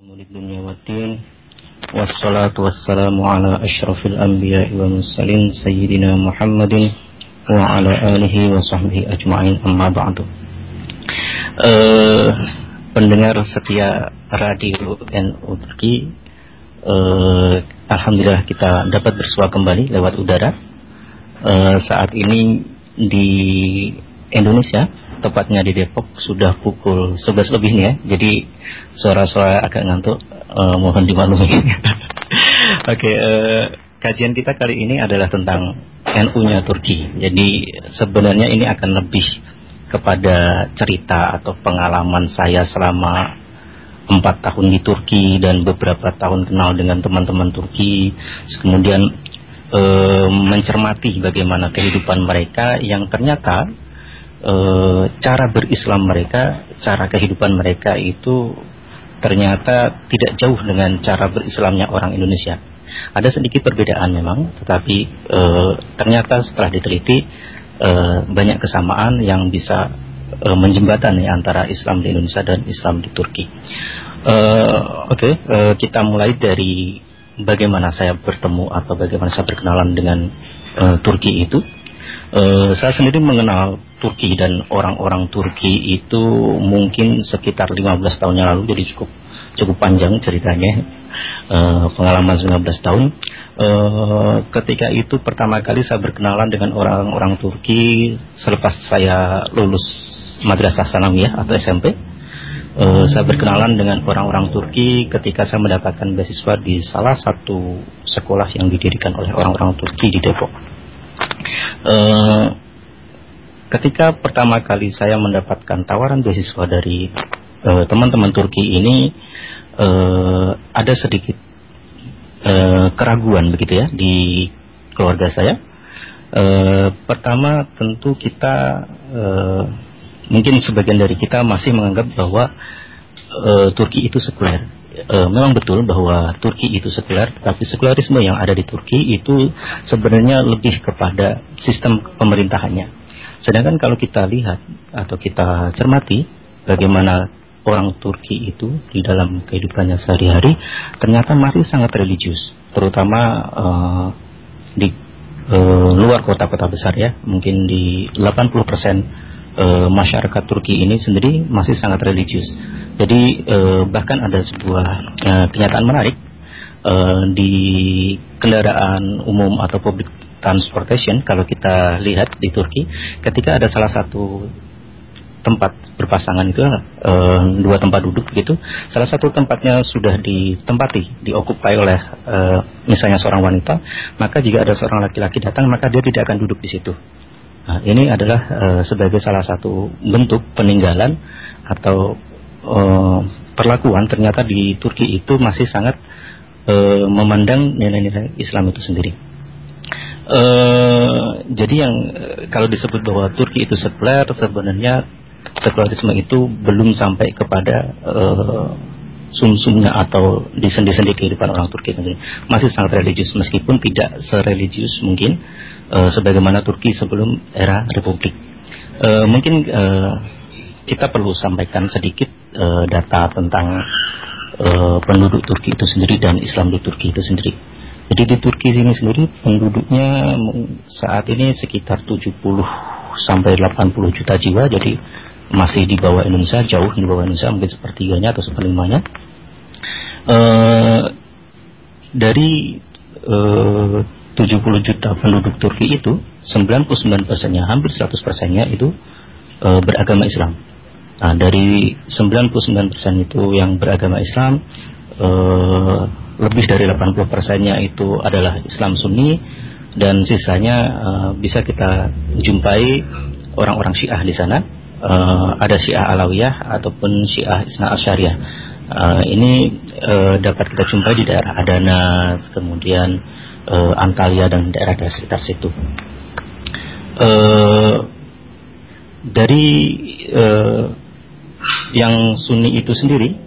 الدنيا والدين والصلاة والسلام على أشرف الأنبياء والمرسلين سيدنا محمد وعلى آله وصحبه أجمعين أما بعد uh, pendengar setia radio NU Turki uh, Alhamdulillah kita dapat bersua kembali lewat udara uh, saat ini di Indonesia tepatnya di Depok sudah pukul 11 lebih nih ya. Jadi suara-suara agak ngantuk, uh, mohon dimaklumi. Oke, okay, uh, eh, kajian kita kali ini adalah tentang NU-nya Turki. Jadi sebenarnya ini akan lebih kepada cerita atau pengalaman saya selama empat tahun di Turki dan beberapa tahun kenal dengan teman-teman Turki. Kemudian e, mencermati bagaimana kehidupan mereka yang ternyata e, cara berislam mereka, cara kehidupan mereka itu ternyata tidak jauh dengan cara berislamnya orang Indonesia. Ada sedikit perbedaan memang, tetapi e, ternyata setelah diteliti e, banyak kesamaan yang bisa e, menjembatani antara Islam di Indonesia dan Islam di Turki. E, Oke, okay, e, kita mulai dari bagaimana saya bertemu atau bagaimana saya berkenalan dengan e, Turki itu. Uh, saya sendiri mengenal Turki dan orang-orang Turki itu mungkin sekitar 15 tahun yang lalu jadi cukup cukup panjang ceritanya uh, pengalaman 19 tahun. Uh, ketika itu pertama kali saya berkenalan dengan orang-orang Turki selepas saya lulus madrasah sanawiyah atau SMP uh, saya berkenalan dengan orang-orang Turki ketika saya mendapatkan beasiswa di salah satu sekolah yang didirikan oleh orang-orang Turki di Depok. Eh, ketika pertama kali saya mendapatkan tawaran beasiswa dari eh, teman-teman uh, Turki ini uh, ada sedikit uh, keraguan begitu ya di keluarga saya. Uh, pertama tentu kita uh, mungkin sebagian dari kita masih menganggap bahwa uh, Turki itu sekuler e, memang betul bahwa Turki itu sekuler, tapi sekularisme yang ada di Turki itu sebenarnya lebih kepada sistem pemerintahannya. Sedangkan kalau kita lihat atau kita cermati bagaimana orang Turki itu di dalam kehidupannya sehari-hari ternyata masih sangat religius, terutama uh, di uh, luar kota-kota besar ya, mungkin di 80 persen uh, masyarakat Turki ini sendiri masih sangat religius. Jadi uh, bahkan ada sebuah uh, kenyataan menarik uh, di kendaraan umum atau public transportation kalau kita lihat di Turki, ketika ada salah satu tempat berpasangan itu uh, dua tempat duduk gitu salah satu tempatnya sudah ditempati diokupai oleh uh, misalnya seorang wanita maka jika ada seorang laki-laki datang maka dia tidak akan duduk di situ Nah, ini adalah uh, sebagai salah satu bentuk peninggalan atau uh, perlakuan ternyata di Turki itu masih sangat uh, memandang nilai-nilai Islam itu sendiri. Uh, jadi yang uh, kalau disebut bahwa Turki itu sekuler sebenarnya sekularisme itu belum sampai kepada uh, sumsumnya atau di sendi-sendi kehidupan orang Turki masih sangat religius meskipun tidak sereligius mungkin uh, sebagaimana Turki sebelum era republik. Uh, mungkin uh, kita perlu sampaikan sedikit uh, data tentang uh, penduduk Turki itu sendiri dan Islam di Turki itu sendiri. Jadi di Turki ini sendiri penduduknya saat ini sekitar 70 sampai 80 juta jiwa, jadi masih di bawah Indonesia, jauh di bawah Indonesia, mungkin sepertiganya atau seperlimanya. Uh, dari uh, 70 juta penduduk Turki itu 99 persennya hampir 100 persennya itu e, beragama Islam. Nah, dari 99 persen itu yang beragama Islam e, lebih dari 80 persennya itu adalah Islam Sunni dan sisanya e, bisa kita jumpai orang-orang Syiah di sana. E, ada Syiah Alawiyah ataupun Syiah Isna Asyariah. E, ini e, dapat kita jumpai di daerah Adana, kemudian uh, Antalya dan daerah-daerah sekitar situ. Uh, dari uh, yang Sunni itu sendiri,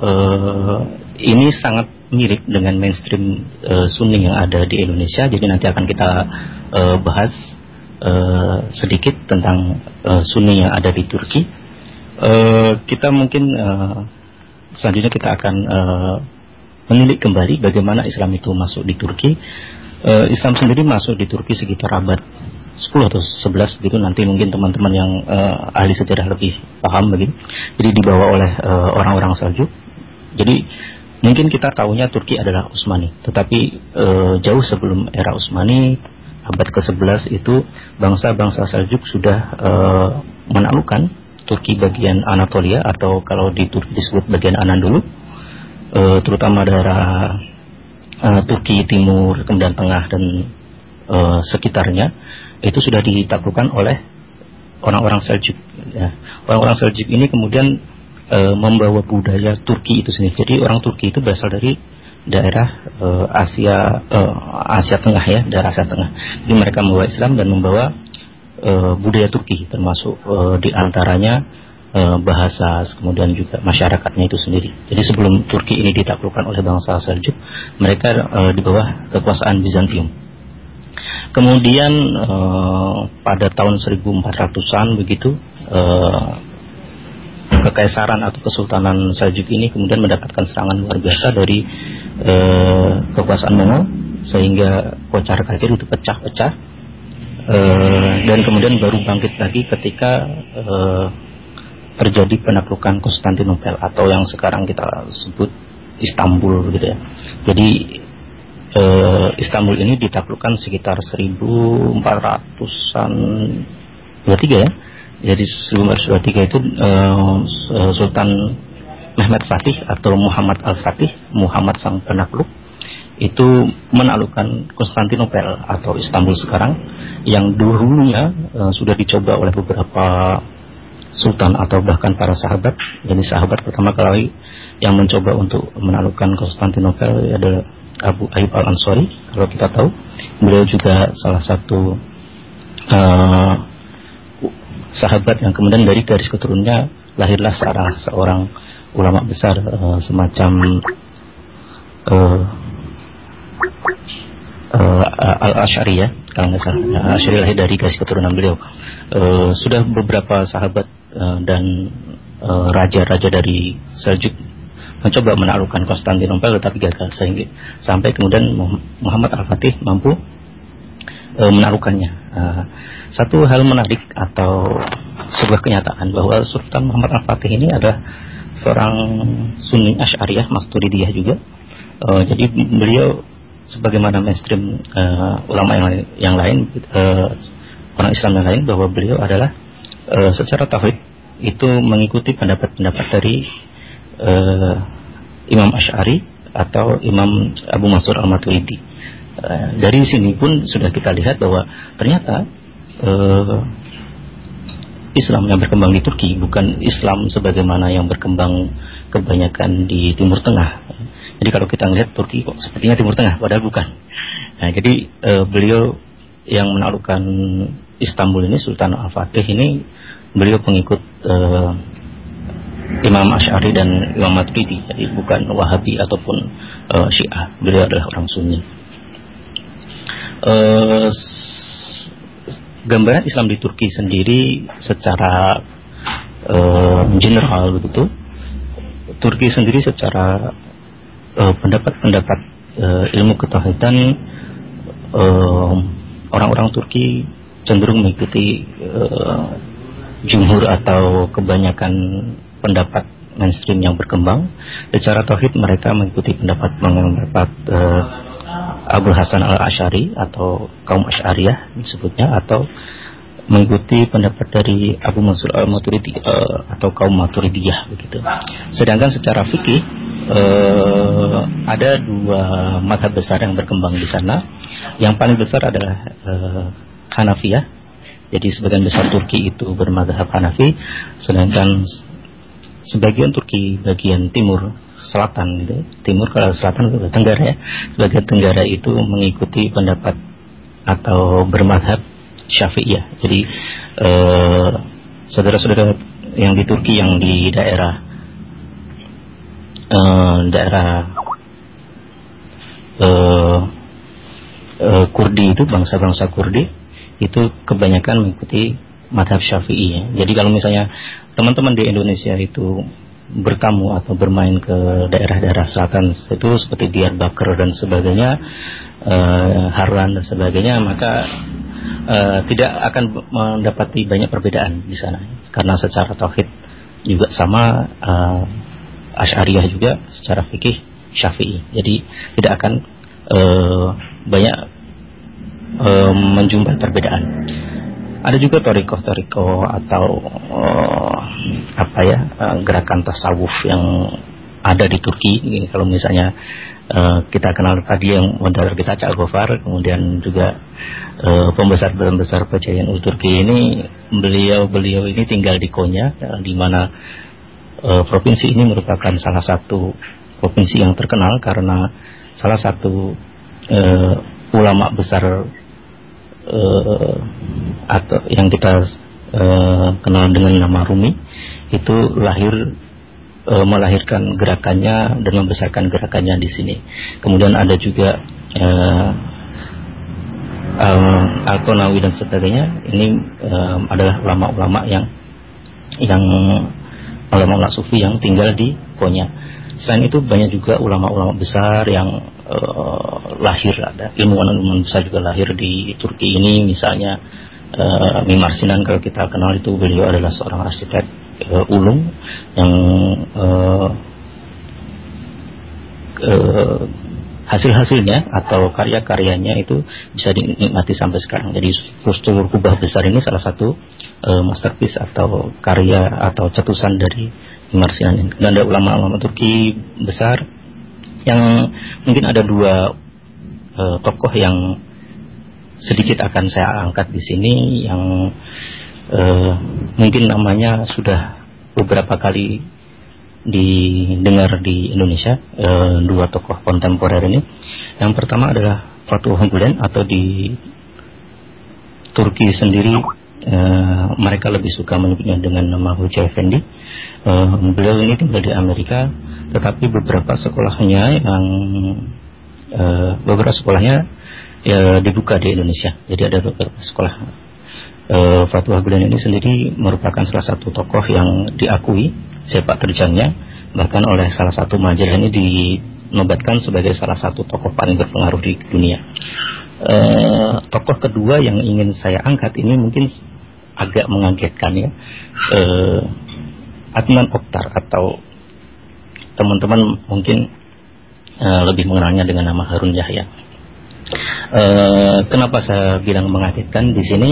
uh, ini sangat mirip dengan mainstream uh, Sunni yang ada di Indonesia. Jadi nanti akan kita uh, bahas uh, sedikit tentang uh, Sunni yang ada di Turki. Uh, kita mungkin uh, selanjutnya kita akan uh, menilik kembali bagaimana Islam itu masuk di Turki. Uh, Islam sendiri masuk di Turki sekitar abad 10 atau 11 begitu nanti mungkin teman-teman yang uh, ahli sejarah lebih paham begitu. Jadi dibawa oleh orang-orang uh, Seljuk. Jadi mungkin kita tahunya Turki adalah Utsmani, tetapi uh, jauh sebelum era Utsmani abad ke-11 itu bangsa-bangsa Seljuk sudah uh, menaklukkan Turki bagian Anatolia atau kalau di Turki disebut bagian Anadolu uh, terutama daerah uh, Turki Timur, kemudian Tengah dan uh, sekitarnya itu sudah ditaklukkan oleh orang-orang Seljuk. Ya. Orang-orang Seljuk ini kemudian uh, membawa budaya Turki itu sendiri. Jadi orang Turki itu berasal dari daerah uh, Asia uh, Asia Tengah ya, daerah Asia Tengah. Jadi mereka membawa Islam dan membawa uh, budaya Turki termasuk uh, di antaranya uh, bahasa kemudian juga masyarakatnya itu sendiri. Jadi sebelum Turki ini ditaklukkan oleh bangsa Seljuk, mereka uh, di bawah kekuasaan Bizantium. Kemudian uh, pada tahun 1400-an begitu uh, kekaisaran atau kesultanan Seljuk ini kemudian mendapatkan serangan luar biasa dari eh, kekuasaan Mongol sehingga kocar kacir itu pecah-pecah eh, dan kemudian baru bangkit lagi ketika eh, terjadi penaklukan Konstantinopel atau yang sekarang kita sebut Istanbul gitu ya. Jadi eh, Istanbul ini ditaklukkan sekitar 1400-an 23 ya. Jadi 1423 itu eh, Sultan Mehmet Fatih atau Muhammad Al-Fatih, Muhammad sang penakluk, itu menaklukkan Konstantinopel atau Istanbul sekarang yang dulunya uh, sudah dicoba oleh beberapa sultan atau bahkan para sahabat. Jadi sahabat pertama kali yang mencoba untuk menaklukkan Konstantinopel adalah Abu Ayyub Al-Ansari, kalau kita tahu. Beliau juga salah satu uh, sahabat yang kemudian dari garis keturunannya lahirlah seorang seorang ulama besar uh, semacam uh, uh, Al-Ash'ari ya kalau nggak salah. Al-Ash'ari lahir dari garis keturunan beliau. Uh, sudah beberapa sahabat uh, dan raja-raja uh, dari Seljuk mencoba menaklukkan Konstantinopel tetapi gagal. Sehingga sampai kemudian Muhammad Al-Fatih mampu uh, menaklukkannya uh, satu hal menarik atau sebuah kenyataan bahwa Sultan Muhammad Al-Fatih ini adalah seorang Sunni Asy'ariyah Maturidiyah juga. Uh, jadi beliau sebagaimana mainstream uh, ulama yang lain, yang lain uh, orang Islam yang lain bahwa beliau adalah uh, secara tauhid itu mengikuti pendapat-pendapat dari uh, Imam Asy'ari atau Imam Abu Mansur Al-Maturidi. Uh, dari sini pun sudah kita lihat bahwa ternyata uh, Islam yang berkembang di Turki bukan Islam sebagaimana yang berkembang kebanyakan di Timur Tengah. Jadi kalau kita melihat Turki kok sepertinya Timur Tengah, padahal bukan. Nah, jadi e, beliau yang menaklukkan Istanbul ini Sultan Al-Fatih ini beliau pengikut e, Imam Ash'ari dan Imam Maturidi, jadi bukan Wahabi ataupun e, Syiah. Beliau adalah orang Sunni. E, gambaran Islam di Turki sendiri secara uh, general begitu. Turki sendiri secara eh, pendapat-pendapat uh, ilmu ketauhidan orang-orang Turki cenderung mengikuti uh, jumhur atau kebanyakan pendapat mainstream yang berkembang. Secara tauhid mereka mengikuti pendapat pendapat uh, Abu Hasan al-Ash'ari atau kaum Ash'ariyah disebutnya atau mengikuti pendapat dari Abu Mansur al-Maturidi uh, atau kaum Maturidiyah begitu. Sedangkan secara fikih uh, ada dua mata besar yang berkembang di sana. Yang paling besar adalah uh, Hanafiyah. Jadi sebagian besar Turki itu bermadhab Hanafi, sedangkan sebagian Turki bagian timur selatan gitu. Timur kalau selatan ke tenggara ya. Sebagai tenggara itu mengikuti pendapat atau bermadhab Syafi'iyah. Jadi eh, saudara-saudara yang di Turki yang di daerah eh, daerah eh, eh, Kurdi itu bangsa-bangsa Kurdi itu kebanyakan mengikuti madhab Syafi'i ya. Jadi kalau misalnya teman-teman di Indonesia itu bertamu atau bermain ke daerah-daerah selatan itu seperti Diyarbakir dan sebagainya, uh, Harran dan sebagainya, maka uh, tidak akan mendapati banyak perbedaan di sana karena secara tauhid juga sama uh, Asy'ariyah juga secara fikih Syafi'i. Jadi tidak akan uh, banyak uh, menjumpai perbedaan. Ada juga toriko-toriko atau uh, apa ya uh, gerakan tasawuf yang ada di Turki. Kalau misalnya uh, kita kenal tadi yang modal kita Cak Gofar, kemudian juga uh, pembesar-pembesar pecahan Turki ini beliau-beliau ini tinggal di Konya, uh, di mana uh, provinsi ini merupakan salah satu provinsi yang terkenal karena salah satu uh, ulama besar uh, atau yang kita uh, kenal dengan nama Rumi itu lahir uh, melahirkan gerakannya dan membesarkan gerakannya di sini. Kemudian ada juga uh, um, Al-Qunawi dan sebagainya. Ini um, adalah ulama-ulama yang yang ulama-ulama sufi yang tinggal di Konya. Selain itu banyak juga ulama-ulama besar yang uh, lahir ada ilmuwan-ilmuwan besar juga lahir di Turki ini misalnya uh, Mimar Sinan kalau kita kenal itu beliau adalah seorang arsitek uh, ulung yang uh, uh, hasil-hasilnya atau karya-karyanya itu bisa dinikmati sampai sekarang. Jadi struktur kubah besar ini salah satu uh, masterpiece atau karya atau cetusan dari Mimar Sinan. Dan ada ulama-ulama Turki besar yang mungkin ada dua uh, tokoh yang sedikit akan saya angkat di sini yang uh, mungkin namanya sudah beberapa kali didengar di Indonesia uh, dua tokoh kontemporer ini. Yang pertama adalah Fatwa Gulen atau di Turki sendiri uh, mereka lebih suka menyebutnya dengan nama Huja Effendi. Uh, beliau ini tinggal di Amerika tetapi beberapa sekolahnya yang uh, beberapa sekolahnya ya, dibuka di Indonesia. Jadi ada beberapa sekolah. Uh, Fatwa Bulan ini sendiri merupakan salah satu tokoh yang diakui sepak terjangnya bahkan oleh salah satu majalah ini dinobatkan sebagai salah satu tokoh paling berpengaruh di dunia. Uh, tokoh kedua yang ingin saya angkat ini mungkin agak mengagetkan ya. Uh, Adnan Oktar atau teman-teman mungkin uh, lebih mengenalnya dengan nama Harun Yahya. Uh, kenapa saya bilang mengagetkan di sini?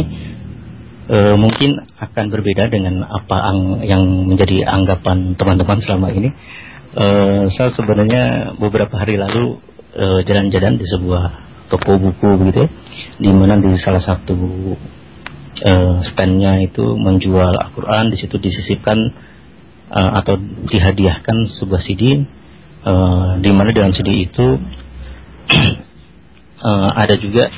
Uh, mungkin akan berbeda dengan apa ang yang menjadi anggapan teman-teman selama ini. Uh, saya sebenarnya beberapa hari lalu jalan-jalan di sebuah toko buku begitu, ya, di mana di salah satu uh, standnya itu menjual Al-Quran, di situ disisipkan uh, atau dihadiahkan sebuah CD uh, di mana dalam CD itu uh, ada juga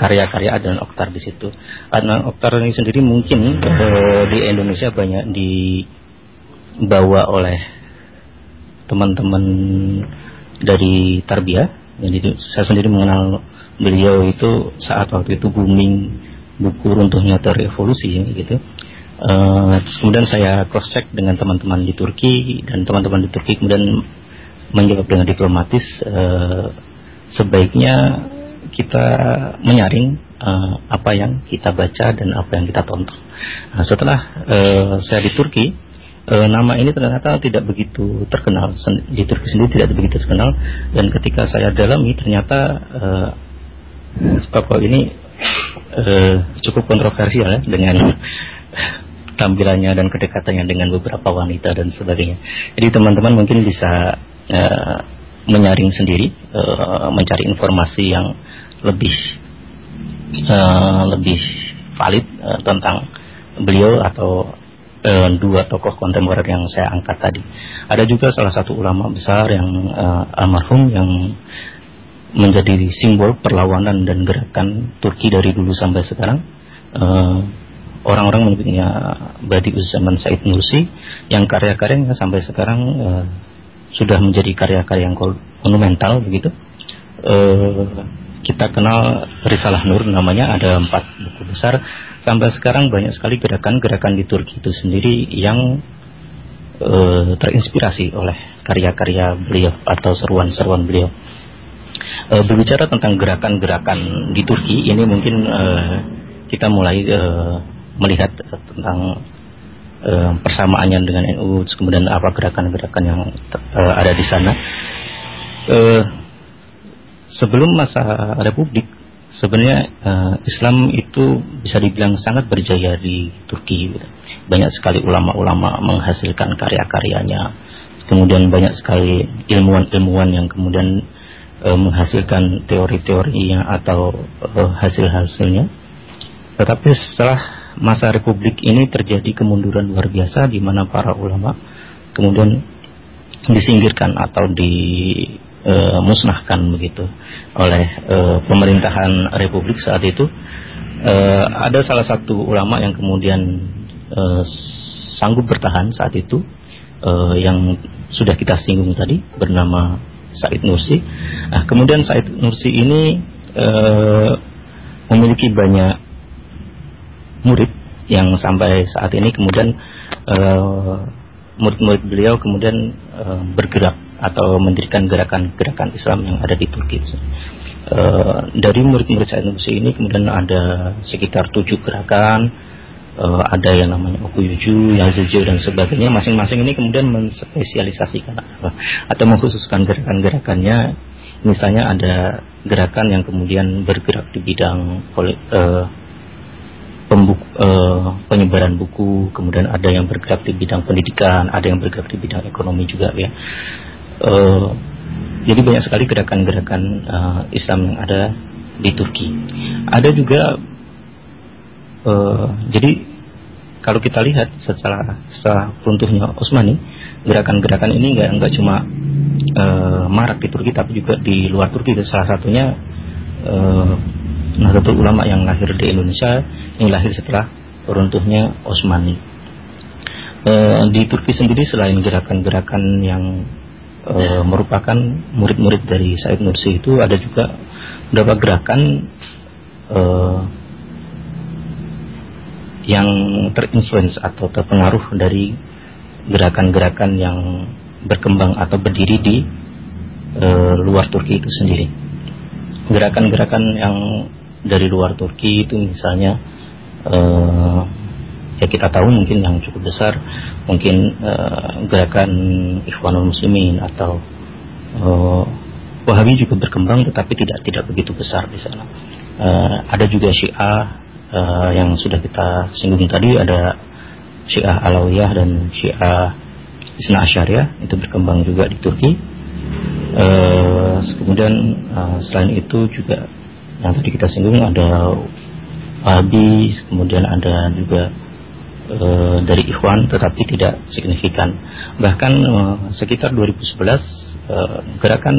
karya-karya uh, Adnan Oktar di situ. Adnan Oktar ini sendiri mungkin uh, di Indonesia banyak dibawa oleh teman-teman dari Tarbiyah. Jadi saya sendiri mengenal beliau itu saat waktu itu booming buku runtuhnya terevolusi gitu. Uh, kemudian saya cross check dengan teman-teman di Turki dan teman-teman di Turki kemudian menjawab dengan diplomatis uh, sebaiknya kita menyaring uh, apa yang kita baca dan apa yang kita tonton. Nah, setelah uh, saya di Turki, uh, nama ini ternyata tidak begitu terkenal di Turki sendiri tidak begitu terkenal dan ketika saya dalami ternyata uh, tokoh ini uh, cukup kontroversial ya, dengan tampilannya dan kedekatannya dengan beberapa wanita dan sebagainya. Jadi teman-teman mungkin bisa uh, menyaring sendiri, uh, mencari informasi yang lebih uh, lebih valid uh, tentang beliau atau uh, dua tokoh kontemporer yang saya angkat tadi. Ada juga salah satu ulama besar yang uh, almarhum yang menjadi simbol perlawanan dan gerakan Turki dari dulu sampai sekarang. Uh, orang-orang menyebutnya Badius zaman Said Nursi yang karya-karyanya sampai sekarang uh, sudah menjadi karya-karya yang monumental begitu. Uh, kita kenal Risalah Nur namanya ada empat buku besar sampai sekarang banyak sekali gerakan-gerakan di Turki itu sendiri yang uh, terinspirasi oleh karya-karya beliau atau seruan-seruan beliau. Uh, berbicara tentang gerakan-gerakan di Turki, ini mungkin kita mulai uh, melihat tentang uh, persamaannya dengan NU, kemudian apa gerakan-gerakan yang uh, ada di sana. Uh, sebelum masa Republik, sebenarnya uh, Islam itu bisa dibilang sangat berjaya di Turki. Banyak sekali ulama-ulama menghasilkan karya-karyanya. Kemudian banyak sekali ilmuwan-ilmuwan yang kemudian uh, menghasilkan teori-teorinya atau uh, hasil-hasilnya. Tetapi setelah masa Republik ini terjadi kemunduran luar biasa di mana para ulama kemudian disingkirkan atau dimusnahkan begitu oleh uh, pemerintahan Republik saat itu. Uh, ada salah satu ulama yang kemudian uh, sanggup bertahan saat itu uh, yang sudah kita singgung tadi bernama Said Nursi. Nah, kemudian Said Nursi ini uh, memiliki banyak murid yang sampai saat ini kemudian murid-murid uh, beliau kemudian uh, bergerak atau mendirikan gerakan-gerakan Islam yang ada di Turki. Uh, dari murid-murid Said Nursi ini kemudian ada sekitar tujuh gerakan, uh, ada yang namanya Okuyuju, Yaziju dan sebagainya. Masing-masing ini kemudian menspesialisasikan atau mengkhususkan gerakan-gerakannya misalnya ada gerakan yang kemudian bergerak di bidang uh, pembuk, uh, penyebaran buku, kemudian ada yang bergerak di bidang pendidikan, ada yang bergerak di bidang ekonomi juga ya. Uh, jadi banyak sekali gerakan-gerakan uh, Islam yang ada di Turki. Ada juga, uh, jadi kalau kita lihat setelah setelah runtuhnya Utsmani, gerakan-gerakan ini nggak nggak cuma uh, marak di Turki tapi juga di luar Turki. Salah satunya uh, Nahdlatul Ulama yang lahir di Indonesia yang lahir setelah runtuhnya Utsmani. Uh, di Turki sendiri selain gerakan-gerakan yang uh, merupakan murid-murid dari Said Nursi itu ada juga beberapa gerakan uh, yang terinfluence atau terpengaruh dari gerakan-gerakan yang berkembang atau berdiri di e, luar Turki itu sendiri. Gerakan-gerakan yang dari luar Turki itu misalnya e, ya kita tahu mungkin yang cukup besar mungkin e, gerakan Ikhwanul Muslimin atau e, Wahabi juga berkembang tetapi tidak tidak begitu besar di sana. E, ada juga Syiah uh, yang sudah kita singgung tadi ada Syiah Alawiyah dan Syiah Isna Asyariah itu berkembang juga di Turki. Uh, kemudian uh, selain itu juga yang tadi kita singgung ada Wahabi, kemudian ada juga uh, dari Ikhwan tetapi tidak signifikan. Bahkan uh, sekitar 2011 uh, gerakan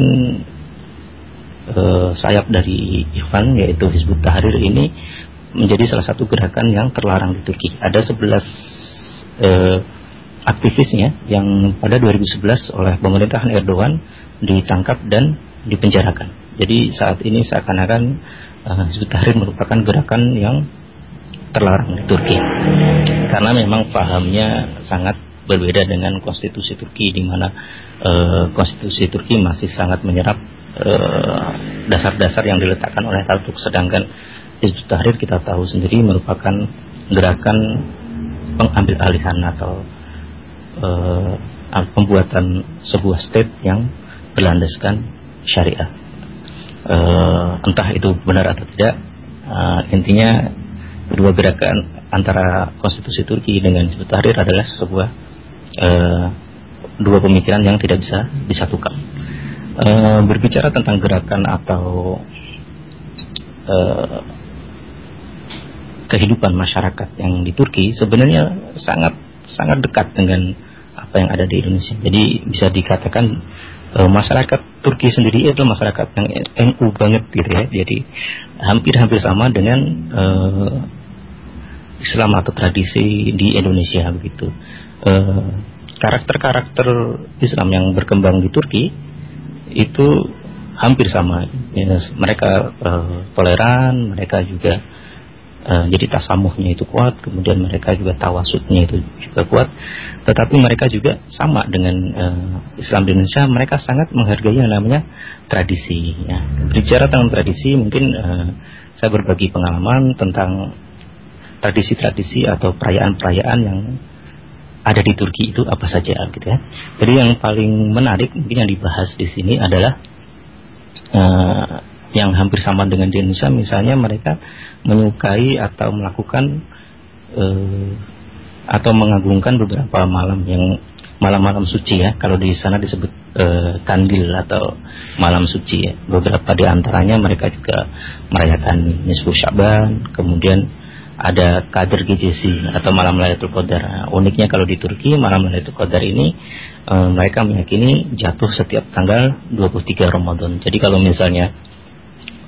uh, sayap dari Ikhwan yaitu Hizbut Tahrir ini menjadi salah satu gerakan yang terlarang di Turki. Ada 11 eh, aktivisnya yang pada 2011 oleh pemerintahan Erdogan ditangkap dan dipenjarakan. Jadi saat ini seakan-akan uh, Hizbut Tahrir merupakan gerakan yang terlarang di Turki. Karena memang pahamnya sangat berbeda dengan konstitusi Turki di mana uh, konstitusi Turki masih sangat menyerap eh, dasar-dasar uh, yang diletakkan oleh Atatürk sedangkan Hizbut Tahrir kita tahu sendiri merupakan gerakan pengambil alihan atau uh, pembuatan sebuah state yang berlandaskan syariah. Uh, entah itu benar atau tidak, uh, intinya kedua gerakan antara konstitusi Turki dengan Hizbut Tahrir adalah sebuah uh, dua pemikiran yang tidak bisa disatukan. Uh, berbicara tentang gerakan atau uh, kehidupan masyarakat yang di Turki sebenarnya sangat sangat dekat dengan apa yang ada di Indonesia. Jadi bisa dikatakan e, masyarakat Turki sendiri itu masyarakat yang NU banget gitu ya. Jadi hampir-hampir sama dengan e, Islam atau tradisi di Indonesia begitu. karakter karakter-karakter Islam yang berkembang di Turki itu hampir sama. Ya, mereka e, toleran, mereka juga uh, jadi tasamuhnya itu kuat, kemudian mereka juga tawasudnya itu juga kuat. Tetapi mereka juga sama dengan uh, Islam di Indonesia, mereka sangat menghargai yang namanya tradisi. Ya. Bicara tentang tradisi, mungkin uh, saya berbagi pengalaman tentang tradisi-tradisi atau perayaan-perayaan yang ada di Turki itu apa saja gitu ya. Jadi yang paling menarik mungkin yang dibahas di sini adalah uh, yang hampir sama dengan di Indonesia misalnya mereka menyukai atau melakukan uh, atau mengagungkan beberapa malam yang malam-malam suci ya kalau di sana disebut uh, kandil atau malam suci ya beberapa di antaranya mereka juga merayakan nisfu Syaban kemudian ada kader GJC atau malam Lailatul Qadar. Uniknya kalau di Turki malam Lailatul Qadar ini e, mereka meyakini jatuh setiap tanggal 23 Ramadan. Jadi kalau misalnya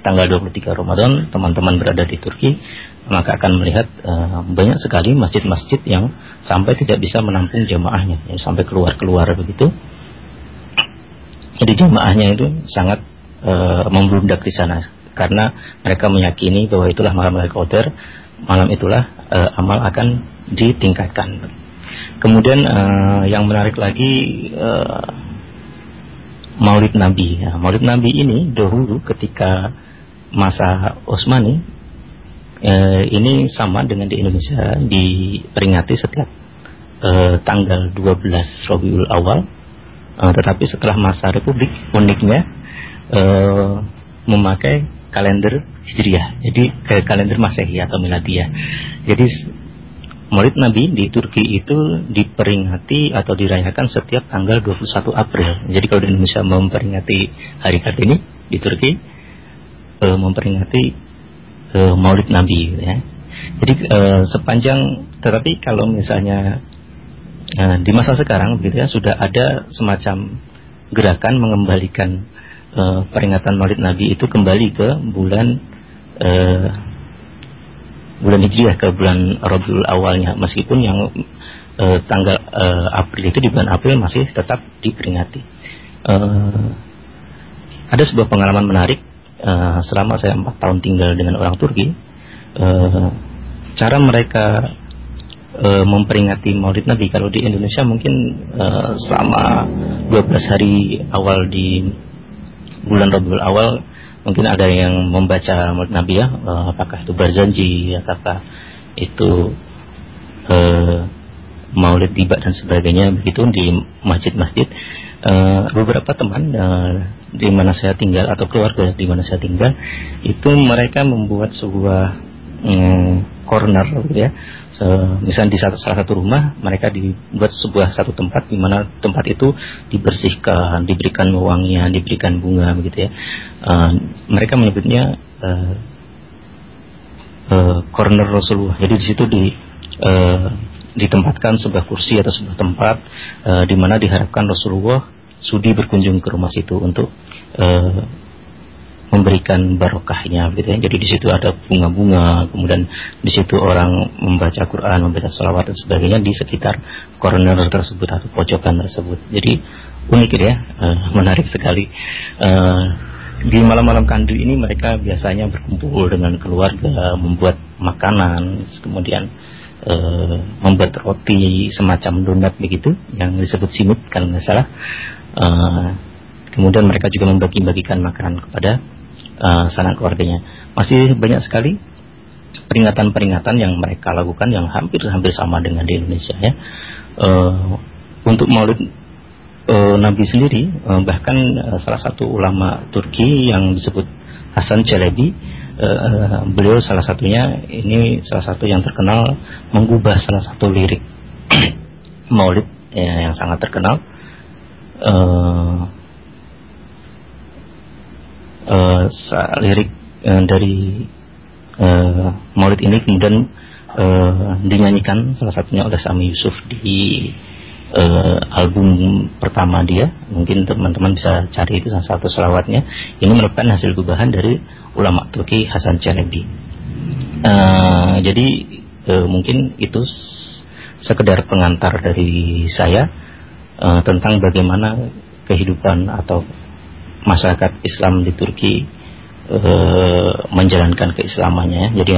tanggal 23 Ramadan teman-teman berada di Turki maka akan melihat e, banyak sekali masjid-masjid yang sampai tidak bisa menampung jamaahnya, ya, sampai keluar-keluar begitu. Jadi jamaahnya itu sangat e, membludak di sana karena mereka meyakini bahwa itulah malam Lailatul Qadar malam itulah uh, amal akan ditingkatkan. Kemudian uh, yang menarik lagi uh, Maulid Nabi. Ya, Maulid Nabi ini dahulu ketika masa Utsmani uh, ini sama dengan di Indonesia diperingati setiap uh, tanggal 12 Rabiul Awal. Uh, tetapi setelah masa Republik uniknya uh, memakai kalender Hijriah. Jadi ke kalender Masehi atau Miladiyah. Jadi Maulid Nabi di Turki itu diperingati atau dirayakan setiap tanggal 21 April. Jadi kalau di Indonesia memperingati hari Kartini di Turki e, memperingati e, Maulid Nabi ya. Jadi e, sepanjang tetapi kalau misalnya e, di masa sekarang begitu ya sudah ada semacam gerakan mengembalikan uh, peringatan Maulid Nabi itu kembali ke bulan uh, bulan Hijriah ke bulan Rabiul awalnya meskipun yang uh, tanggal uh, April itu di bulan April masih tetap diperingati. Uh, ada sebuah pengalaman menarik uh, selama saya empat tahun tinggal dengan orang Turki. Uh, cara mereka uh, memperingati Maulid Nabi kalau di Indonesia mungkin uh, selama 12 hari awal di bulan Rabiul Awal mungkin ada yang membaca Maulid Nabi ya, uh, apakah itu berjanji, apakah itu uh, Maulid tiba dan sebagainya begitu di masjid-masjid. Uh, beberapa teman uh, di mana saya tinggal atau keluarga di mana saya tinggal itu mereka membuat sebuah um, corner gitu ya so, misalnya di satu, salah satu rumah mereka dibuat sebuah satu tempat di mana tempat itu dibersihkan, diberikan wewangian, diberikan bunga begitu ya. Uh, mereka menyebutnya uh, uh, corner Rasulullah. Jadi di situ di uh, ditempatkan sebuah kursi atau sebuah tempat uh, di mana diharapkan Rasulullah sudi berkunjung ke rumah situ untuk uh, memberikan barokahnya gitu ya. Jadi di situ ada bunga-bunga, kemudian di situ orang membaca Quran, membaca salawat dan sebagainya di sekitar corner tersebut atau pojokan tersebut. Jadi unik gitu ya, uh, menarik sekali. Uh, di malam-malam kandu ini mereka biasanya berkumpul dengan keluarga, membuat makanan, kemudian uh, membuat roti semacam donat begitu yang disebut simut kalau nggak salah. Uh, kemudian mereka juga membagi-bagikan makanan kepada uh, sanak keluarganya. Masih banyak sekali peringatan-peringatan yang mereka lakukan yang hampir-hampir sama dengan di Indonesia ya. Uh, untuk Maulid uh, Nabi sendiri uh, bahkan uh, salah satu ulama Turki yang disebut Hasan Celebi uh, beliau salah satunya ini salah satu yang terkenal mengubah salah satu lirik Maulid ya, yang sangat terkenal uh, uh, lirik uh, dari uh, Maulid ini kemudian uh, dinyanyikan salah satunya oleh Sami Yusuf di uh, album pertama dia. Mungkin teman-teman bisa cari itu salah satu selawatnya. Ini merupakan hasil gubahan dari ulama Turki Hasan Çelebi uh, jadi uh, mungkin itu sekedar pengantar dari saya uh, tentang bagaimana kehidupan atau masyarakat Islam di Turki e, menjalankan keislamannya. Jadi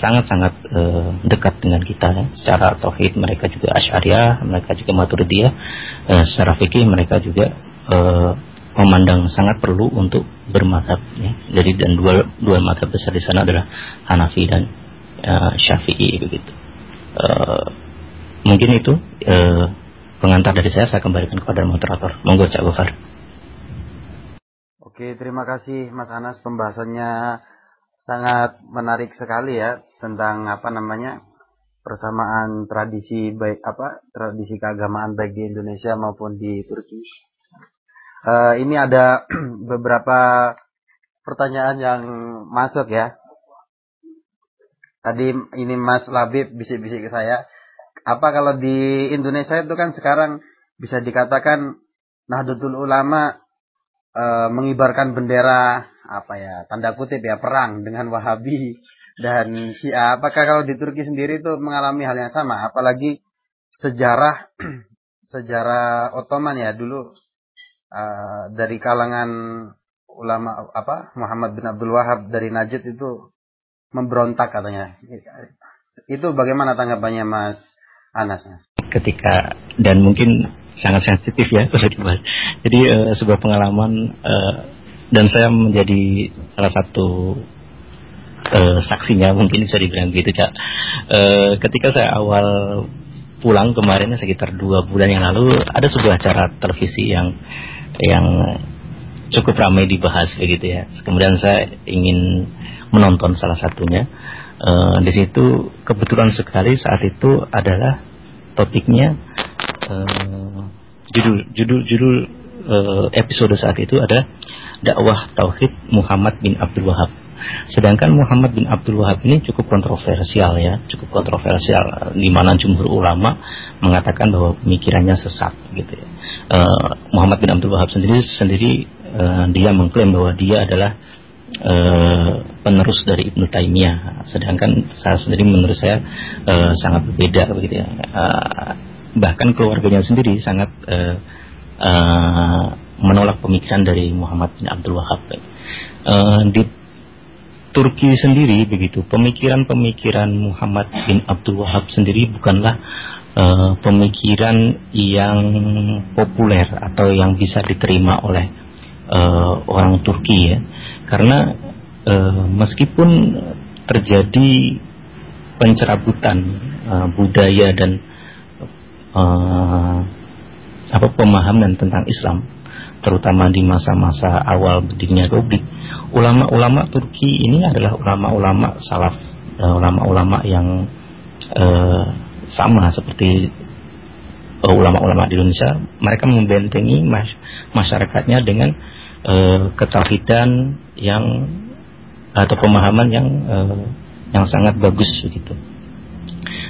sangat-sangat uh, dekat dengan kita ya. secara tauhid mereka juga asyariah mereka juga maturidiyah uh, secara fikih mereka juga uh, memandang sangat perlu untuk bermadhab ya. jadi dan dua dua madhab besar di sana adalah Hanafi dan uh, Syafi'i begitu uh, mungkin itu uh, pengantar dari saya saya kembalikan kepada moderator monggo Cak Gofar Oke terima kasih Mas Anas pembahasannya sangat menarik sekali ya tentang apa namanya persamaan tradisi baik apa tradisi keagamaan baik di Indonesia maupun di Turki. Uh, ini ada beberapa pertanyaan yang masuk ya. Tadi ini Mas Labib bisik-bisik ke saya. Apa kalau di Indonesia itu kan sekarang bisa dikatakan Nahdlatul Ulama uh, mengibarkan bendera apa ya tanda kutip ya perang dengan Wahabi dan Syiah. Apakah kalau di Turki sendiri itu mengalami hal yang sama? Apalagi sejarah sejarah Ottoman ya dulu uh, dari kalangan ulama apa Muhammad bin Abdul Wahab dari Najd itu memberontak katanya. Itu bagaimana tanggapannya Mas Anas? Ketika dan mungkin sangat sensitif ya kalau dibahas. Jadi uh, sebuah pengalaman uh, dan saya menjadi salah satu uh, saksinya mungkin bisa dibilang gitu cak uh, ketika saya awal pulang kemarin sekitar dua bulan yang lalu ada sebuah acara televisi yang yang cukup ramai dibahas begitu ya kemudian saya ingin menonton salah satunya uh, di situ kebetulan sekali saat itu adalah topiknya uh, judul judul judul uh, episode saat itu ada dakwah tauhid Muhammad bin Abdul Wahab. Sedangkan Muhammad bin Abdul Wahab ini cukup kontroversial ya, cukup kontroversial di mana jumhur ulama mengatakan bahwa pemikirannya sesat gitu ya. Uh, Muhammad bin Abdul Wahab sendiri sendiri uh, dia mengklaim bahwa dia adalah uh, penerus dari Ibnu Taimiyah, sedangkan saya sendiri menurut saya uh, sangat berbeda begitu ya. Uh, bahkan keluarganya sendiri sangat uh, uh, menolak pemikiran dari Muhammad bin Abdul Wahab. Uh, di Turki sendiri begitu, pemikiran-pemikiran Muhammad bin Abdul Wahab sendiri bukanlah uh, pemikiran yang populer atau yang bisa diterima oleh uh, orang Turki ya, karena uh, meskipun terjadi pencerabutan uh, budaya dan uh, apa pemahaman tentang Islam terutama di masa-masa awal berdirinya Republik. Ulama-ulama Turki ini adalah ulama-ulama salaf, ulama-ulama yang uh, sama seperti ulama-ulama di Indonesia. Mereka membentengi mas masyarakatnya dengan uh, ketauhidan yang atau pemahaman yang uh, yang sangat bagus begitu.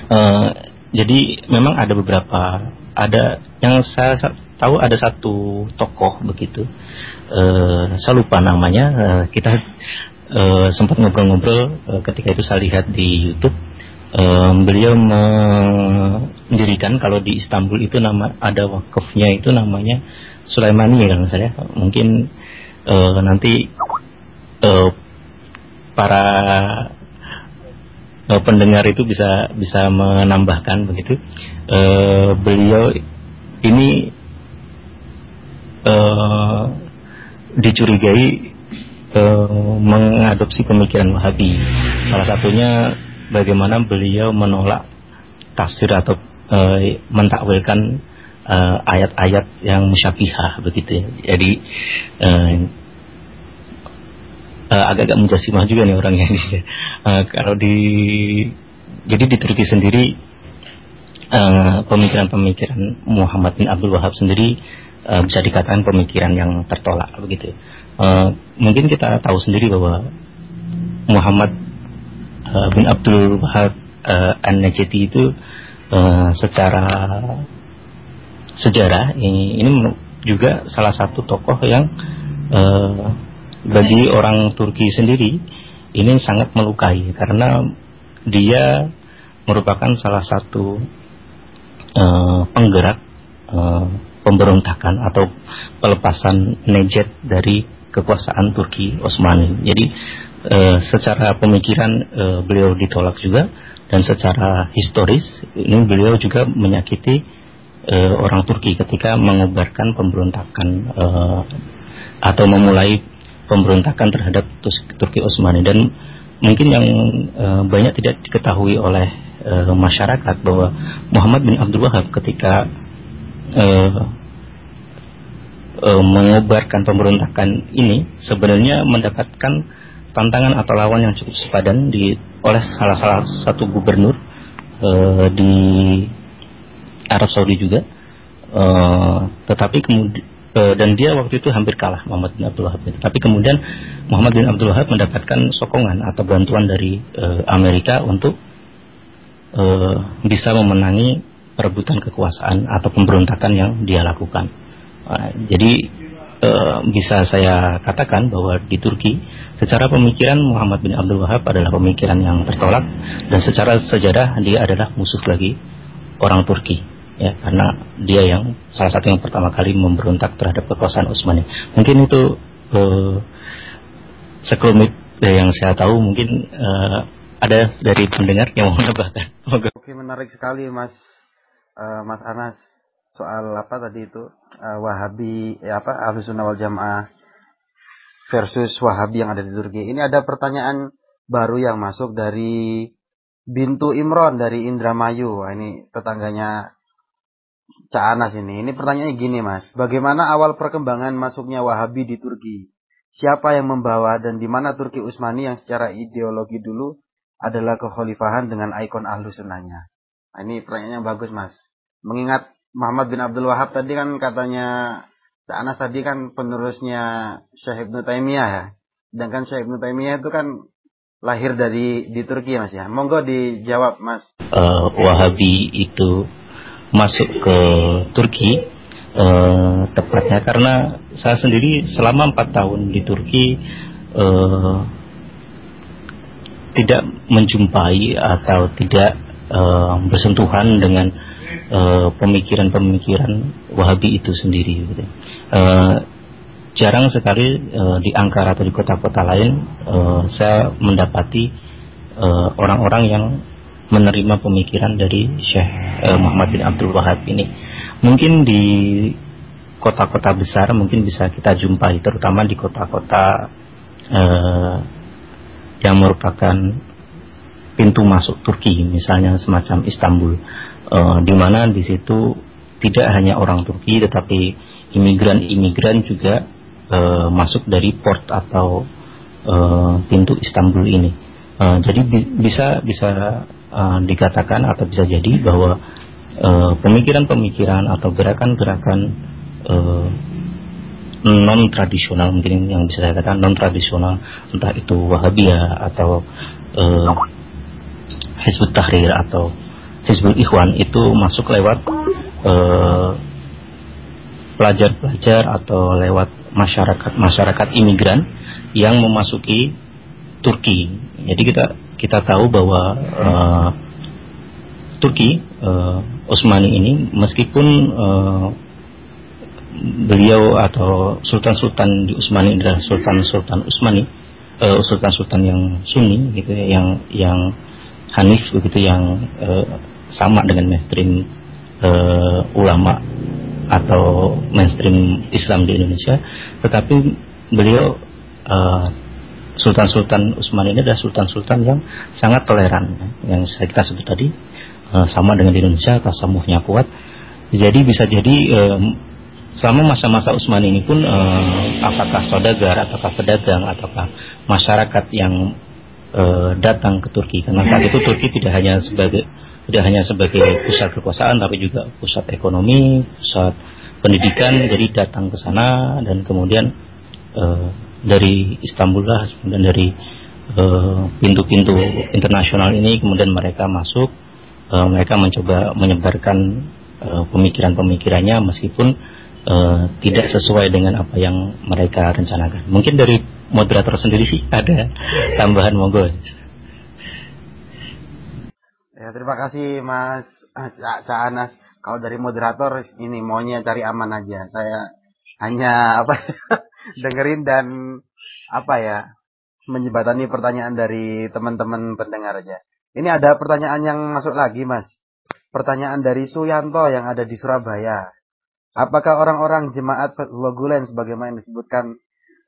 Uh, jadi memang ada beberapa ada yang saya tahu ada satu tokoh begitu. Uh, saya lupa namanya. Uh, kita uh, sempat ngobrol-ngobrol uh, ketika itu saya lihat di YouTube. Uh, beliau mendirikan kalau di Istanbul itu nama ada wakafnya itu namanya Sulaimani ya kalau saya mungkin uh, nanti uh, para uh, pendengar itu bisa bisa menambahkan begitu uh, beliau ini uh, dicurigai uh, mengadopsi pemikiran Wahabi. Salah satunya bagaimana beliau menolak tafsir atau uh, mentakwilkan ayat-ayat uh, yang musyabihah begitu ya. Jadi uh, uh, agak-agak mujasimah juga nih orangnya. Uh, kalau di jadi di Turki sendiri pemikiran-pemikiran uh, Muhammad bin Abdul Wahab sendiri uh, bisa dikatakan pemikiran yang tertolak begitu. Uh, mungkin kita tahu sendiri bahwa Muhammad uh, bin Abdul Wahab uh, An-Najati itu uh, secara sejarah ini, ini juga salah satu tokoh yang uh, bagi orang Turki sendiri ini sangat melukai karena dia merupakan salah satu uh, penggerak uh, pemberontakan atau pelepasan Nejet dari kekuasaan Turki Utsmani. Jadi uh, secara pemikiran uh, beliau ditolak juga dan secara historis ini beliau juga menyakiti uh, orang Turki ketika mengubarkan pemberontakan uh, atau memulai pemberontakan terhadap Turki Utsmani dan mungkin yang uh, banyak tidak diketahui oleh uh, masyarakat bahwa Muhammad bin Abdul Wahab ketika uh, uh, mengubarkan pemberontakan ini sebenarnya mendapatkan tantangan atau lawan yang cukup sepadan di oleh salah salah satu gubernur uh, di Arab Saudi juga. Uh, tetapi kemudian uh, dan dia waktu itu hampir kalah Muhammad bin Abdul Wahab tapi kemudian Muhammad bin Abdul Wahab mendapatkan sokongan atau bantuan dari uh, Amerika untuk uh, bisa memenangi perebutan kekuasaan atau pemberontakan yang dia lakukan. Uh, jadi uh, bisa saya katakan bahwa di Turki secara pemikiran Muhammad bin Abdul Wahab adalah pemikiran yang tertolak dan secara sejarah dia adalah musuh lagi orang Turki ya karena dia yang salah satu yang pertama kali memberontak terhadap kekuasaan Utsmani. Mungkin itu uh, sekelumit yang saya tahu mungkin uh, ada dari pendengar yang mau menambahkan. Oke menarik sekali Mas uh, Mas Anas soal apa tadi itu uh, Wahabi ya apa Ahlussunnah wal Jamaah versus Wahabi yang ada di Turki. Ini ada pertanyaan baru yang masuk dari Bintu Imron dari Indramayu. Ini tetangganya Cak Anas ini. Ini pertanyaannya gini Mas. Bagaimana awal perkembangan masuknya Wahabi di Turki? Siapa yang membawa dan di mana Turki Utsmani yang secara ideologi dulu adalah kekhalifahan dengan ikon ahlu sunnahnya? Nah, ini pertanyaan yang bagus Mas. Mengingat Muhammad bin Abdul Wahab tadi kan katanya Cak Anas tadi kan penerusnya Syekh Ibn Taimiyah ya. Sedangkan Syekh Ibn Taimiyah itu kan lahir dari di Turki Mas ya. Monggo dijawab Mas. Uh, Wahabi itu masuk ke Turki uh, tepatnya karena saya sendiri selama empat tahun di Turki uh, tidak menjumpai atau tidak uh, bersentuhan dengan pemikiran-pemikiran uh, Wahabi itu sendiri. Gitu. Uh, jarang sekali uh, di Ankara atau di kota-kota lain uh, saya mendapati orang-orang uh, yang menerima pemikiran dari Syekh uh, Muhammad bin Abdul Wahab ini. Mungkin di kota-kota besar mungkin bisa kita jumpai, terutama di kota-kota uh, yang merupakan pintu masuk Turki, misalnya semacam Istanbul, uh, di mana di situ tidak hanya orang Turki, tetapi imigran-imigran juga uh, masuk dari port atau uh, pintu Istanbul ini. Uh, jadi bi bisa bisa uh, dikatakan atau bisa jadi bahwa eh, pemikiran-pemikiran uh, atau gerakan-gerakan uh, eh, non tradisional mungkin yang bisa saya katakan non tradisional entah itu Wahabiyah atau uh, Hizbut Tahrir atau Hizbul Ikhwan itu masuk lewat pelajar-pelajar uh, atau lewat masyarakat-masyarakat imigran yang memasuki Turki. Jadi kita kita tahu bahwa uh, Turki uh, Utsmani ini meskipun uh, beliau atau sultan-sultan di Utsmani adalah sultan-sultan Utsmani uh, sultan-sultan yang Sunni gitu ya yang yang Hanif begitu yang uh, sama dengan mainstream uh, ulama atau mainstream Islam di Indonesia. Tetapi beliau uh, Sultan-Sultan Utsman ini adalah sultan-sultan yang sangat toleran. Yang saya kita sebut tadi uh, sama dengan di Indonesia tasamuhnya kuat. Jadi bisa jadi uh, selama masa-masa Utsman ini pun uh, apakah saudagar ataukah pedagang ataukah masyarakat yang datang ke Turki? Karena saat itu Turki tidak hanya sebagai tidak hanya sebagai pusat kekuasaan tapi juga pusat ekonomi pusat pendidikan jadi datang ke sana dan kemudian dari Istanbul lah kemudian dari eh, pintu-pintu uh, internasional ini kemudian mereka masuk uh, mereka mencoba menyebarkan uh, pemikiran-pemikirannya meskipun tidak sesuai dengan apa yang mereka rencanakan. Mungkin dari moderator sendiri sih ada tambahan monggo. Ya terima kasih Mas Cak Anas. Kalau dari moderator ini maunya cari aman aja. Saya hanya apa dengerin dan apa ya menjebatani pertanyaan dari teman-teman pendengar aja. Ini ada pertanyaan yang masuk lagi, Mas. Pertanyaan dari Suyanto yang ada di Surabaya. Apakah orang-orang jemaat Logulen sebagaimana disebutkan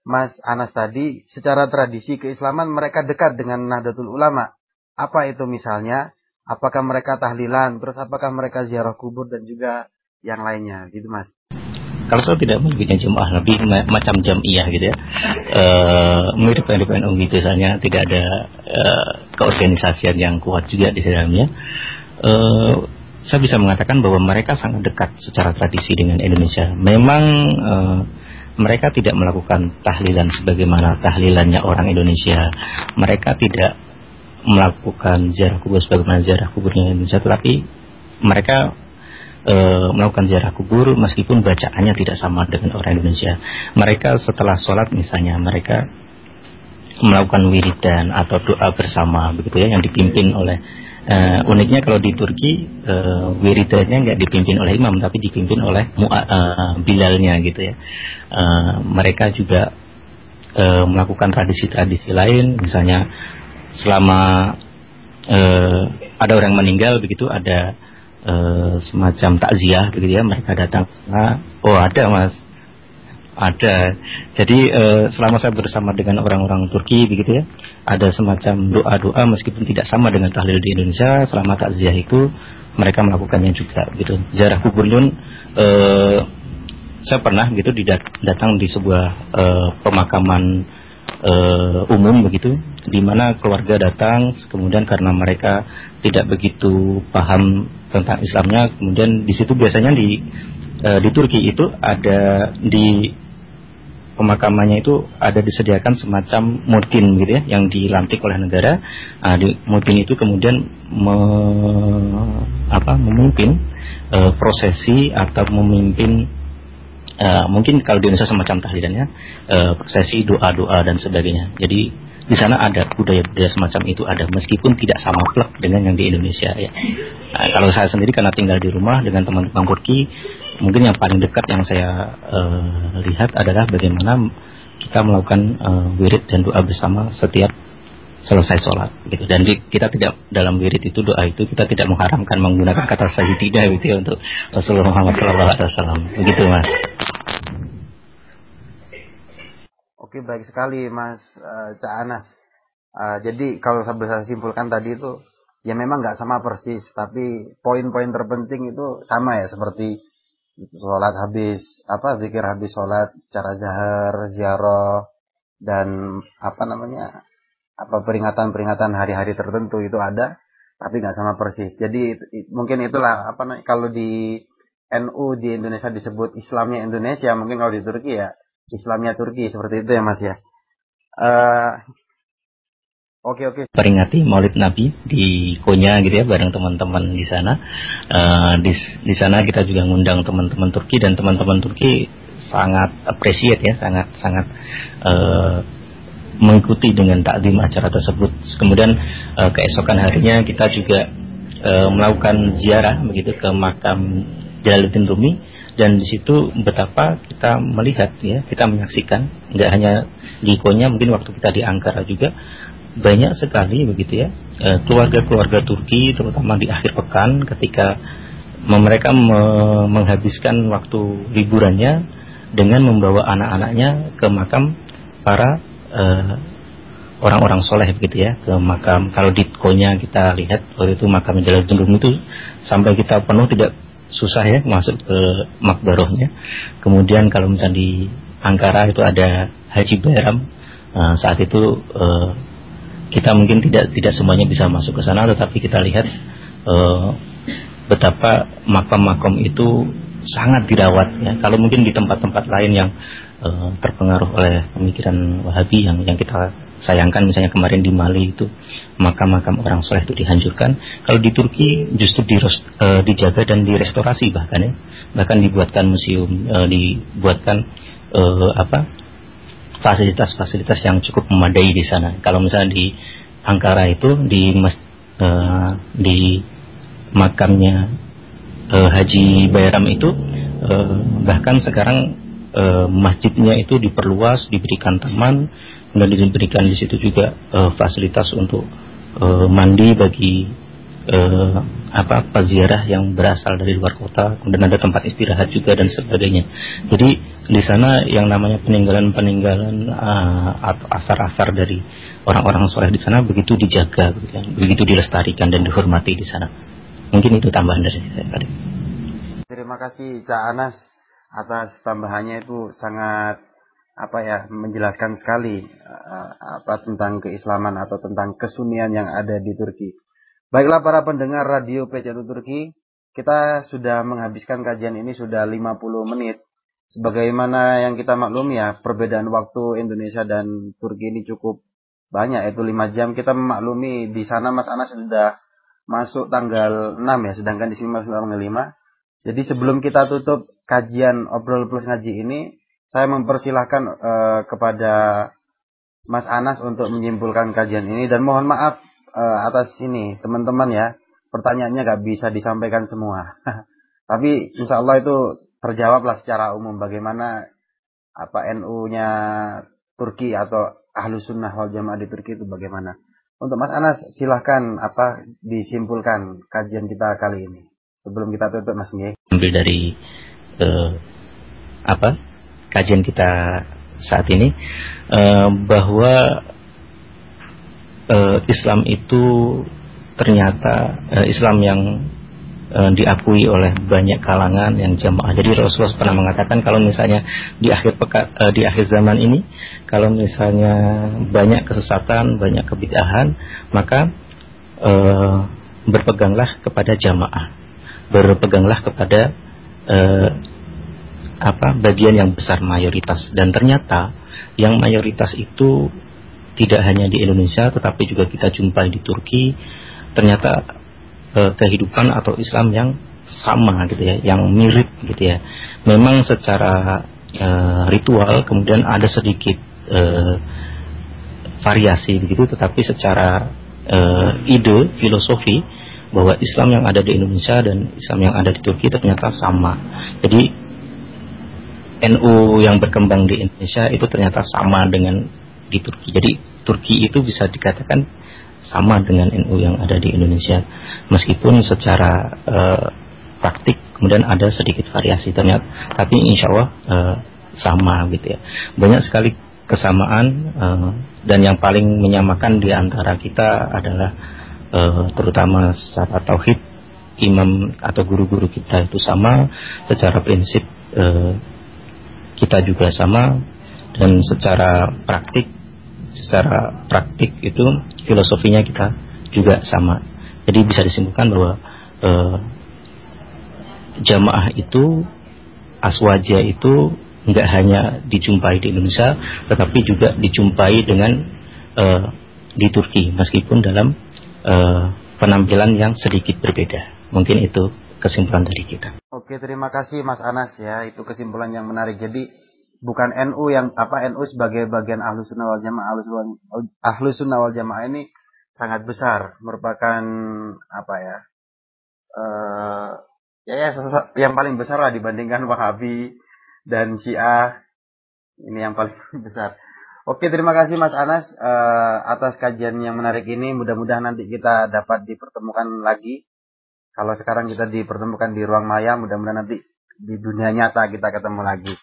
Mas Anas tadi, secara tradisi keislaman mereka dekat dengan Nahdlatul Ulama? Apa itu misalnya? Apakah mereka tahlilan? Terus apakah mereka ziarah kubur dan juga yang lainnya? Gitu Mas. Kalau saya tidak menyebutnya jemaah lebih macam jamiah gitu ya. E, mirip dengan NU gitu misalnya tidak ada e, keorganisasian yang kuat juga di dalamnya. E, saya bisa mengatakan bahwa mereka sangat dekat secara tradisi dengan Indonesia. Memang mereka tidak melakukan tahlilan sebagaimana tahlilannya orang Indonesia. Mereka tidak melakukan ziarah kubur sebagaimana ziarah kuburnya Indonesia, tetapi mereka e, melakukan ziarah kubur meskipun bacaannya tidak sama dengan orang Indonesia. Mereka setelah sholat misalnya mereka melakukan wiridan atau doa bersama begitu ya yang dipimpin oleh Uh, uniknya kalau di Turki uh, wiridannya nggak dipimpin oleh imam tapi dipimpin oleh uh, bilalnya gitu ya. Uh, mereka juga uh, melakukan tradisi-tradisi lain, misalnya selama uh, ada orang meninggal begitu ada uh, semacam takziah begitu ya mereka datang sana. Oh ada mas ada. Jadi uh, selama saya bersama dengan orang-orang Turki begitu ya, ada semacam doa-doa meskipun tidak sama dengan tahlil di Indonesia. Selama takziah itu mereka melakukannya juga gitu. Jarah kubur pun uh, saya pernah gitu datang di sebuah uh, pemakaman uh, umum begitu, di mana keluarga datang, kemudian karena mereka tidak begitu paham tentang Islamnya, kemudian di situ biasanya di di Turki itu ada di pemakamannya itu ada disediakan semacam mutin gitu ya yang dilantik oleh negara. Nah, di mutin itu kemudian me, apa memimpin uh, prosesi atau memimpin uh, mungkin kalau di Indonesia semacam tahlilannya uh, prosesi doa-doa dan sebagainya. Jadi di sana ada budaya-budaya semacam itu ada meskipun tidak sama plek dengan yang di Indonesia ya. Nah, kalau saya sendiri karena tinggal di rumah dengan teman-teman Turki mungkin yang paling dekat yang saya uh, lihat adalah bagaimana kita melakukan uh, wirid dan doa bersama setiap selesai sholat gitu. Dan di, kita tidak dalam wirid itu doa itu kita tidak mengharamkan menggunakan kata sayyidina gitu ya untuk Rasulullah Muhammad SAW begitu mas Oke baik sekali Mas uh, Cak Anas. Uh, jadi kalau saya simpulkan tadi itu ya memang nggak sama persis tapi poin-poin terpenting itu sama ya seperti sholat habis apa zikir habis sholat secara jahar ziarah dan apa namanya apa peringatan-peringatan hari-hari tertentu itu ada tapi nggak sama persis. Jadi mungkin itulah apa kalau di NU di Indonesia disebut Islamnya Indonesia mungkin kalau di Turki ya Islamnya Turki seperti itu ya Mas ya uh, Oke oke. Peringati Maulid Nabi di Konya gitu ya bareng teman-teman di sana. Uh, di di sana kita juga ngundang teman-teman Turki dan teman-teman Turki sangat appreciate ya, sangat sangat uh, mengikuti dengan takdim acara tersebut. Kemudian uh, keesokan harinya kita juga uh, melakukan ziarah begitu ke makam Jalaluddin Rumi dan di situ betapa kita melihat ya, kita menyaksikan nggak hanya di Konya mungkin waktu kita di Ankara juga banyak sekali begitu ya eh, keluarga-keluarga Turki terutama di akhir pekan ketika mereka menghabiskan waktu liburannya dengan membawa anak-anaknya ke makam para uh, orang-orang soleh begitu ya ke makam. Kalau di Konya kita lihat waktu itu makam Jendung itu sampai kita penuh tidak susah ya masuk ke makbarohnya. Kemudian kalau misalnya di Ankara itu ada Haji Bayram uh, saat itu uh, kita mungkin tidak tidak semuanya bisa masuk ke sana tetapi kita lihat uh, betapa makam-makam itu sangat dirawat ya. Kalau mungkin di tempat-tempat lain yang uh, terpengaruh oleh pemikiran Wahabi yang yang kita sayangkan misalnya kemarin di Mali itu makam-makam orang soleh itu dihancurkan kalau di Turki justru di, uh, dijaga dan direstorasi bahkan ya bahkan dibuatkan museum uh, dibuatkan uh, apa fasilitas-fasilitas yang cukup memadai di sana. Kalau misalnya di Ankara itu di uh, di makamnya uh, Haji Bayram itu uh, bahkan sekarang masjidnya itu diperluas, diberikan taman, kemudian diberikan di situ juga uh, fasilitas untuk uh, mandi bagi uh, apa peziarah yang berasal dari luar kota, kemudian ada tempat istirahat juga dan sebagainya. Jadi di sana yang namanya peninggalan-peninggalan uh, asar-asar dari orang-orang soleh di sana begitu dijaga, begitu, kan, begitu dilestarikan dan dihormati di sana. Mungkin itu tambahan dari saya. Terima kasih Cak Anas atas tambahannya itu sangat apa ya menjelaskan sekali uh, apa tentang keislaman atau tentang kesunian yang ada di Turki. Baiklah para pendengar radio PCNU Turki, kita sudah menghabiskan kajian ini sudah 50 menit. Sebagaimana yang kita maklum ya, perbedaan waktu Indonesia dan Turki ini cukup banyak, yaitu 5 jam. Kita memaklumi di sana Mas Anas sudah masuk tanggal 6 ya, sedangkan di sini masuk tanggal 5. Jadi sebelum kita tutup kajian obrol plus ngaji ini, saya mempersilahkan uh, kepada Mas Anas untuk menyimpulkan kajian ini dan mohon maaf uh, atas ini teman-teman ya pertanyaannya gak bisa disampaikan semua. Tapi insya Allah itu terjawablah secara umum bagaimana apa NU-nya Turki atau ahlu sunnah wal jamaah di Turki itu bagaimana. Untuk Mas Anas silahkan apa disimpulkan kajian kita kali ini sebelum kita tutup Mas Nge. Ambil dari uh, apa kajian kita saat ini uh, bahwa uh, Islam itu ternyata uh, Islam yang uh, diakui oleh banyak kalangan yang jamaah. Jadi Rasulullah pernah mengatakan kalau misalnya di akhir peka, di akhir zaman ini kalau misalnya banyak kesesatan, banyak kebid'ahan, maka berpeganglah kepada jamaah. Berpeganglah kepada apa bagian yang besar mayoritas. Dan ternyata yang mayoritas itu tidak hanya di Indonesia tetapi juga kita jumpai di Turki. Ternyata eh, kehidupan atau Islam yang sama gitu ya yang mirip gitu ya. Memang secara eh, ritual kemudian ada sedikit eh, variasi begitu tetapi secara eh, ide filosofi bahwa Islam yang ada di Indonesia dan Islam yang ada di Turki ternyata sama. Jadi NU yang berkembang di Indonesia itu ternyata sama dengan di Turki. Jadi Turki itu bisa dikatakan sama dengan NU yang ada di Indonesia. Meskipun secara uh, praktik kemudian ada sedikit variasi ternyata, tapi insya Allah uh, sama gitu ya. Banyak sekali kesamaan uh, dan yang paling menyamakan di antara kita adalah uh, terutama secara tauhid imam atau guru-guru kita itu sama secara prinsip uh, kita juga sama dan secara praktik secara praktik itu filosofinya kita juga sama. Jadi bisa disimpulkan bahwa eh, jamaah itu aswaja itu nggak hanya dijumpai di Indonesia tetapi juga dijumpai dengan eh, di Turki meskipun dalam eh, penampilan yang sedikit berbeda. Mungkin itu kesimpulan dari kita. Oke, terima kasih Mas Anas ya. Itu kesimpulan yang menarik. Jadi bukan NU yang apa NU sebagai bagian ahlu sunnah wal jamaah ahlu sunnah, sunnah wal jamaah ini sangat besar merupakan apa ya uh, ya ya yang paling besar lah dibandingkan Wahabi dan Syiah ini yang paling besar. Oke terima kasih Mas Anas uh, atas kajian yang menarik ini. Mudah-mudahan nanti kita dapat dipertemukan lagi kalau sekarang kita dipertemukan di ruang maya, mudah-mudahan nanti di dunia nyata kita ketemu lagi.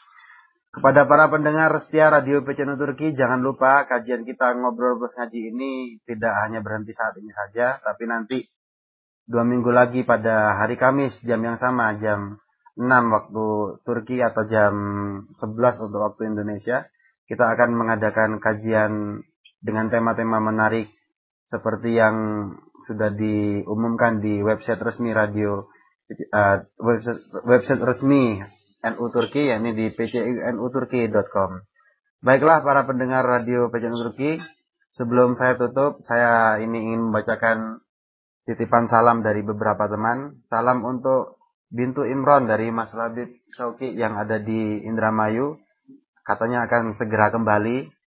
Kepada para pendengar setia Radio PCNU Turki, jangan lupa kajian kita ngobrol plus ngaji ini tidak hanya berhenti saat ini saja, tapi nanti dua minggu lagi pada hari Kamis jam yang sama, jam 6 waktu Turki atau jam 11 untuk waktu Indonesia, kita akan mengadakan kajian dengan tema-tema menarik seperti yang sudah diumumkan di website resmi radio uh, website, website resmi NU Turki yakni di pcunuturki.com. Baiklah para pendengar radio PCNU Turki, sebelum saya tutup, saya ini ingin membacakan titipan salam dari beberapa teman. Salam untuk Bintu Imron dari Mas Labib Sauki yang ada di Indramayu. Katanya akan segera kembali.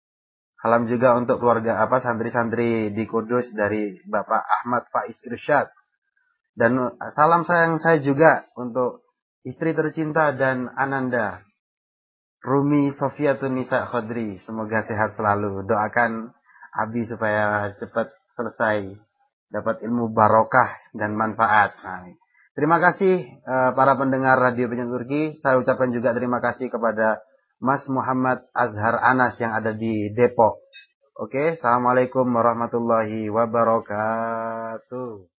Salam juga untuk keluarga apa santri-santri di Kudus dari Bapak Ahmad Faiz Irsyad. Dan salam sayang saya juga untuk istri tercinta dan Ananda Rumi Sofia Tunisa Khodri. Semoga sehat selalu. Doakan Abi supaya cepat selesai. Dapat ilmu barokah dan manfaat. Nah, terima kasih uh, para pendengar Radio Penyanyi Turki. Saya ucapkan juga terima kasih kepada Mas Muhammad Azhar Anas yang ada di Depok. Oke, Assalamualaikum warahmatullahi wabarakatuh.